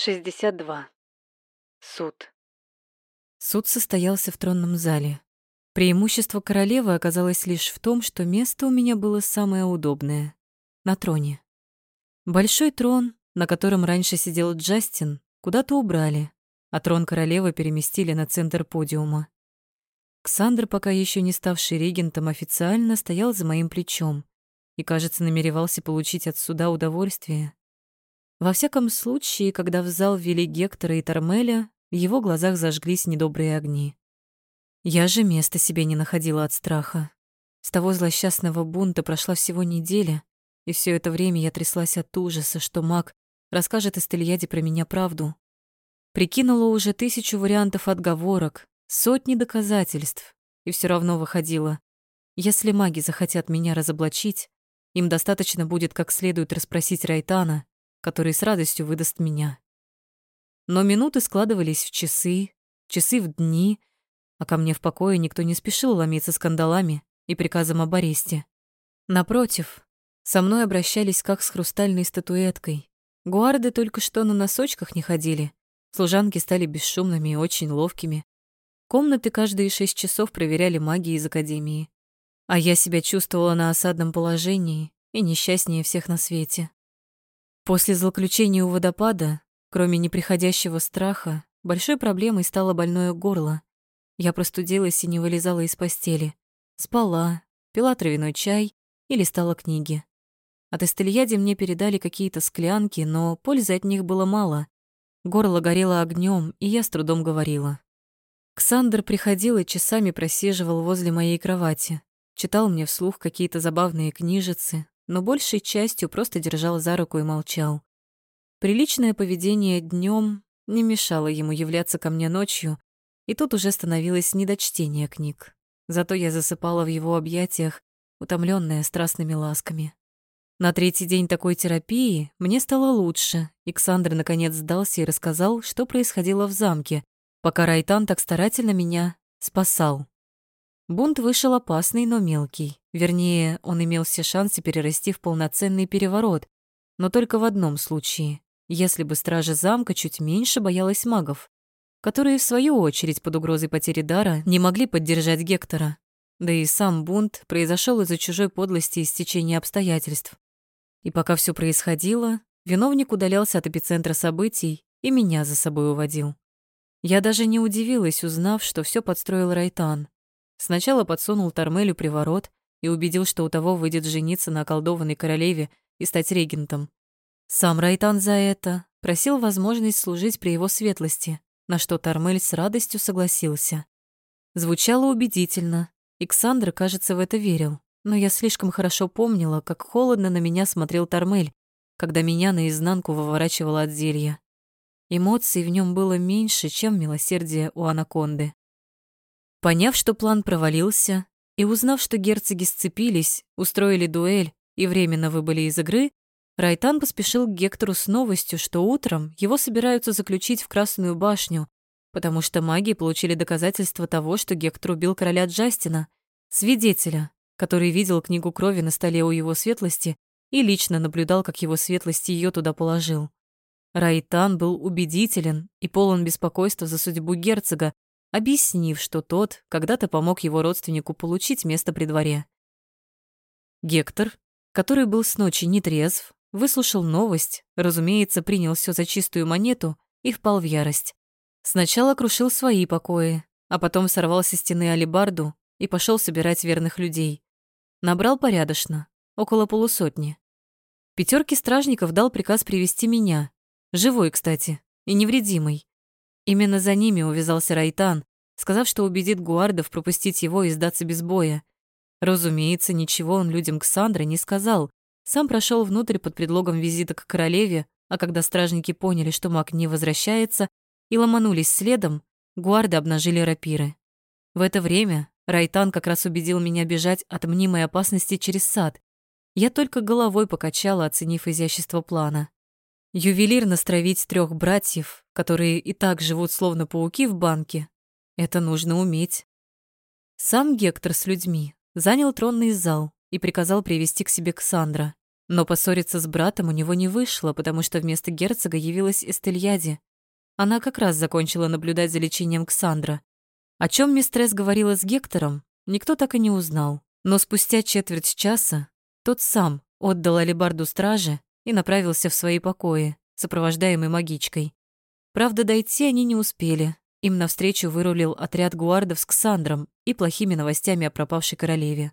62. Суд. Суд состоялся в тронном зале. Преимущество королевы оказалось лишь в том, что место у меня было самое удобное — на троне. Большой трон, на котором раньше сидел Джастин, куда-то убрали, а трон королевы переместили на центр подиума. Ксандр, пока еще не ставший регентом, официально стоял за моим плечом и, кажется, намеревался получить от суда удовольствие. Во всяком случае, когда в зал ввели Гектора и Тормеля, в его глазах зажглись недобрые огни. Я же места себе не находила от страха. С того злосчастного бунта прошла всего неделя, и все это время я тряслась от ужаса, что маг расскажет Эстельяде про меня правду. Прикинула уже тысячу вариантов отговорок, сотни доказательств, и все равно выходила. Если маги захотят меня разоблачить, им достаточно будет как следует расспросить Райтана, который с радостью выдаст меня. Но минуты складывались в часы, часы в дни, а ко мне в покое никто не спешил ломиться скандалами и приказом об аресте. Напротив, со мной обращались как с хрустальной статуэткой. Гуарды только что на носочках не ходили. Служанки стали бесшумными и очень ловкими. Комнаты каждые шесть часов проверяли маги из академии. А я себя чувствовала на осадном положении и несчастнее всех на свете. После злоключения у водопада, кроме неприходящего страха, большой проблемой стало больное горло. Я простудилась и не вылезала из постели. Спала, пила травяной чай и листала книги. От эстельяди мне передали какие-то склянки, но пользы от них было мало. Горло горело огнем, и я с трудом говорила. Ксандр приходил и часами просиживал возле моей кровати. Читал мне вслух какие-то забавные книжицы, но большей частью просто держал за руку и молчал. Приличное поведение днем не мешало ему являться ко мне ночью, и тут уже становилось не до чтения книг. Зато я засыпала в его объятиях, утомленная страстными ласками. На третий день такой терапии мне стало лучше, и Ксандр наконец сдался и рассказал, что происходило в замке, пока Райтан так старательно меня спасал. Бунт вышел опасный, но мелкий. Вернее, он имел все шансы перерасти в полноценный переворот, но только в одном случае, если бы стража замка чуть меньше боялась магов, которые, в свою очередь, под угрозой потери дара, не могли поддержать Гектора. Да и сам бунт произошел из-за чужой подлости и стечения обстоятельств. И пока все происходило, виновник удалялся от эпицентра событий и меня за собой уводил. Я даже не удивилась, узнав, что все подстроил Райтан. Сначала подсунул Тормелю приворот и убедил, что у того выйдет жениться на околдованной королеве и стать регентом. Сам Райтан за это просил возможность служить при его светлости, на что Тормель с радостью согласился. Звучало убедительно, и Ксандр, кажется, в это верил, но я слишком хорошо помнила, как холодно на меня смотрел Тормель, когда меня наизнанку выворачивало от зелья. Эмоций в нем было меньше, чем милосердие у анаконды. Поняв, что план провалился, и узнав, что герцоги сцепились, устроили дуэль и временно выбыли из игры, Райтан поспешил к Гектору с новостью, что утром его собираются заключить в Красную башню, потому что маги получили доказательство того, что Гектор убил короля Джастина, свидетеля, который видел книгу крови на столе у его светлости и лично наблюдал, как его светлость ее туда положил. Райтан был убедителен и полон беспокойства за судьбу герцога, объяснив, что тот когда-то помог его родственнику получить место при дворе. Гектор, который был с ночи нетрезв, выслушал новость, разумеется, принял все за чистую монету и впал в ярость. Сначала крушил свои покои, а потом сорвал со стены алебарду и пошел собирать верных людей. Набрал порядочно, около полусотни. Пятерке стражников дал приказ привести меня, живой, кстати, и невредимый. Именно за ними увязался Райтан, сказав, что убедит гуардов пропустить его и сдаться без боя. Разумеется, ничего он людям Ксандра не сказал. Сам прошел внутрь под предлогом визита к королеве, а когда стражники поняли, что маг не возвращается, и ломанулись следом, гуарды обнажили рапиры. В это время Райтан как раз убедил меня бежать от мнимой опасности через сад. Я только головой покачала, оценив изящество плана. Ювелирно стравить трех братьев, которые и так живут словно пауки в банке, это нужно уметь. Сам Гектор с людьми занял тронный зал и приказал привести к себе Ксандра. Но поссориться с братом у него не вышло, потому что вместо герцога явилась Эстельяди. Она как раз закончила наблюдать за лечением Ксандра. О чем мистресс говорила с Гектором, никто так и не узнал. Но спустя четверть часа тот сам отдал алебарду страже и направился в свои покои, сопровождаемый магичкой. Правда, дойти они не успели. Им навстречу вырулил отряд гуардов с Ксандром и плохими новостями о пропавшей королеве.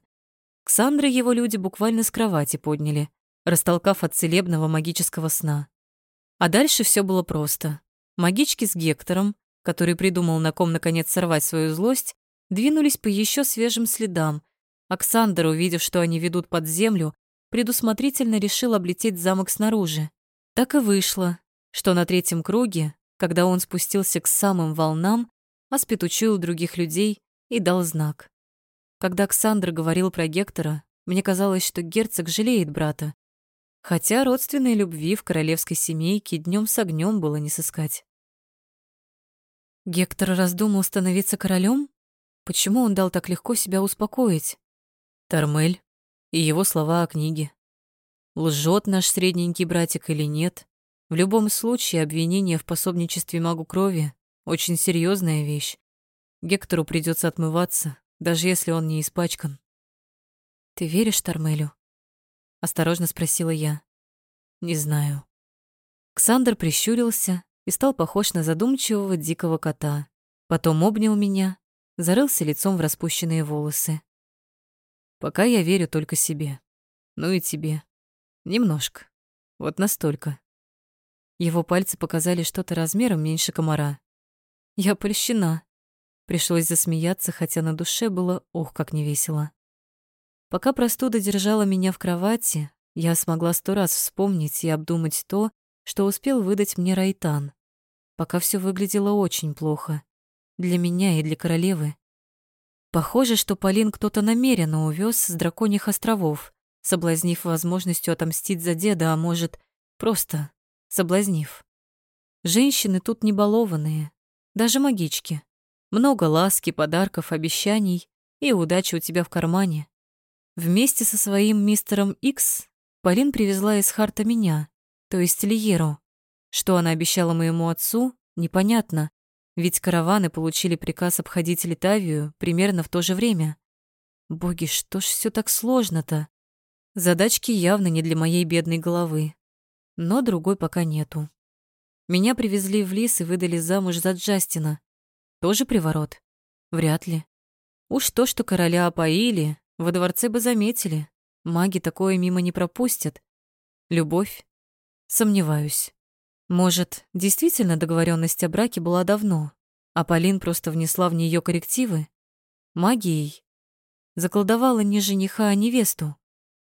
Ксандра его люди буквально с кровати подняли, растолкав от целебного магического сна. А дальше все было просто. Магички с Гектором, который придумал, на ком наконец сорвать свою злость, двинулись по еще свежим следам. Оксандр, увидев, что они ведут под землю, предусмотрительно решил облететь замок снаружи. Так и вышло, что на третьем круге, когда он спустился к самым волнам, Аспид учуял других людей и дал знак. Когда Оксандр говорил про Гектора, мне казалось, что герцог жалеет брата, хотя родственной любви в королевской семейке днем с огнем было не сыскать. Гектор раздумал становиться королем? Почему он дал так легко себя успокоить? Тормель и его слова о книге. Лжет наш средненький братик или нет? В любом случае, обвинение в пособничестве магу крови — очень серьезная вещь. Гектору придется отмываться, даже если он не испачкан. «Ты веришь Тормелю?» Осторожно спросила я. Не знаю. Ксандр прищурился и стал похож на задумчивого дикого кота. Потом обнял меня, зарылся лицом в распущенные волосы. Пока я верю только себе. Ну и тебе. Немножко. Вот настолько. Его пальцы показали что-то размером меньше комара. Я польщена. Пришлось засмеяться, хотя на душе было ох, как невесело. Пока простуда держала меня в кровати, я смогла сто раз вспомнить и обдумать то, что успел выдать мне Райтан. Пока все выглядело очень плохо. Для меня и для королевы. Похоже, что Полин кто-то намеренно увез с драконьих островов, соблазнив возможностью отомстить за деда, а может, просто соблазнив. Женщины тут не балованные, даже магички. Много ласки, подарков, обещаний, и удача у тебя в кармане. Вместе со своим мистером Икс Полин привезла из Харта меня, то есть Лиеру. Что она обещала моему отцу, непонятно, ведь караваны получили приказ обходить Литавию примерно в то же время. Боги, что ж все так сложно-то? Задачки явно не для моей бедной головы. Но другой пока нету. Меня привезли в лес и выдали замуж за Джастина. Тоже приворот? Вряд ли. Уж то, что короля опоили, во дворце бы заметили. Маги такое мимо не пропустят. Любовь? Сомневаюсь. Может, действительно договоренность о браке была давно, а Полин просто внесла в нее коррективы? Магией? Заколдовала не жениха, а невесту.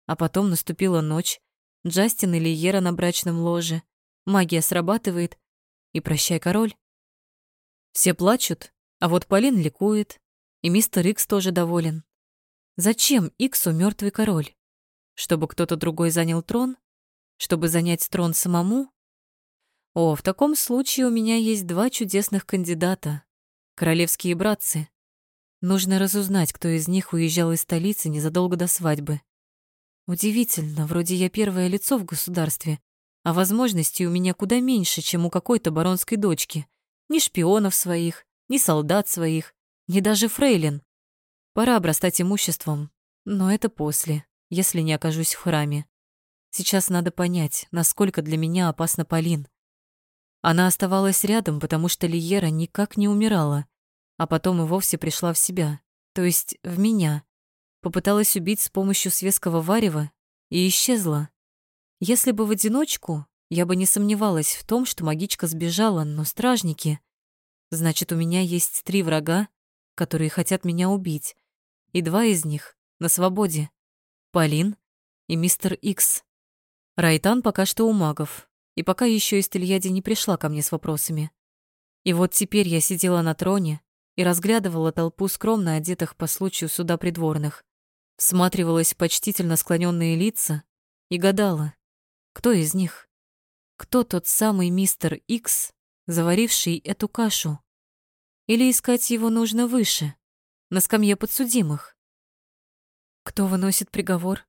А потом наступила ночь. Джастин или Ера на брачном ложе. Магия срабатывает. И прощай, король. Все плачут, а вот Полин ликует. И мистер Икс тоже доволен. Зачем Иксу мертвый король? Чтобы кто-то другой занял трон? Чтобы занять трон самому? О, в таком случае у меня есть два чудесных кандидата. Королевские братцы. Нужно разузнать, кто из них уезжал из столицы незадолго до свадьбы. Удивительно, вроде я первое лицо в государстве, а возможностей у меня куда меньше, чем у какой-то баронской дочки. Ни шпионов своих, ни солдат своих, ни даже фрейлин. Пора обрастать имуществом, но это после, если не окажусь в храме. Сейчас надо понять, насколько для меня опасна Полин. Она оставалась рядом, потому что Лиера никак не умирала, а потом и вовсе пришла в себя, то есть в меня. Попыталась убить с помощью светского варева и исчезла. Если бы в одиночку, я бы не сомневалась в том, что магичка сбежала, но стражники... Значит, у меня есть три врага, которые хотят меня убить, и два из них на свободе. Полин и мистер Икс. Райтан пока что у магов, и пока еще из Тельяди не пришла ко мне с вопросами. И вот теперь я сидела на троне и разглядывала толпу скромно одетых по случаю суда придворных, всматривалась в почтительно склоненные лица и гадала, кто из них? Кто тот самый мистер Икс, заваривший эту кашу? Или искать его нужно выше? на скамье подсудимых. Кто выносит приговор?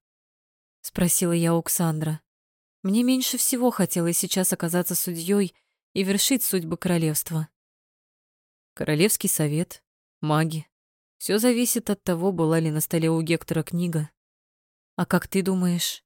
спросила я у Ксандра. Мне меньше всего хотелось сейчас оказаться судьей и вершить судьбы королевства. Королевский совет, маги. Все зависит от того, была ли на столе у Гектора книга. А как ты думаешь?